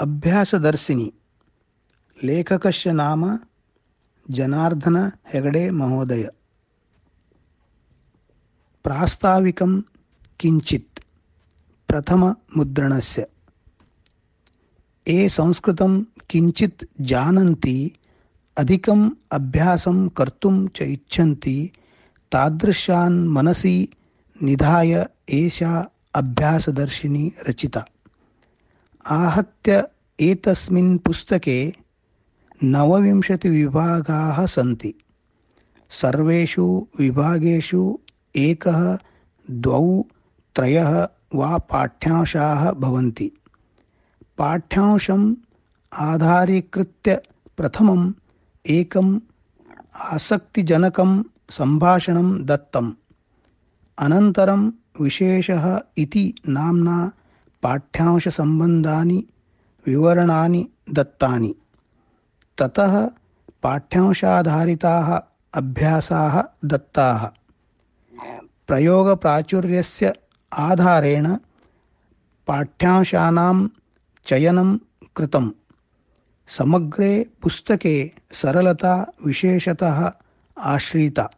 अभ्यासदर्शिनी, लेखकस्य नाम जनार्दन हेगडे महोदय। प्रास्ताविकं किञ्चित् प्रथममुद्रणस्य ये संस्कृतं किञ्चित् जानन्ति, अधिकम् अभ्यासं कर्तुं च इच्छन्ति, तादृशान् मनसि निधाय एषा अभ्यासदर्शिनी रचिता। आहत्य एतस्मिन् पुस्तके नवविंशतिविभागाः सन्ति। सर्वेषु विभागेषु एकः, द्वौ, त्रयः वा पाठ्यांशाः भवन्ति। पाठ्यांशम् आधारीकृत्य प्रथमम् एकम् आसक्तिजनकं सम्भाषणं दत्तम्। अनन्तरं विशेषः इति नाम्ना पाठ्यांशसम्बन्धानि, विवरणानि, दत्तानि। ततः पाठ्यांशाधारिताः अभ्यासाः दत्ताः। प्रयोगप्राचुर्यस्य आधारेण पाठ्यांशानां चयनं कृतम् समग्रे पुस्तके सरलता, विशेषतः आश्रिता।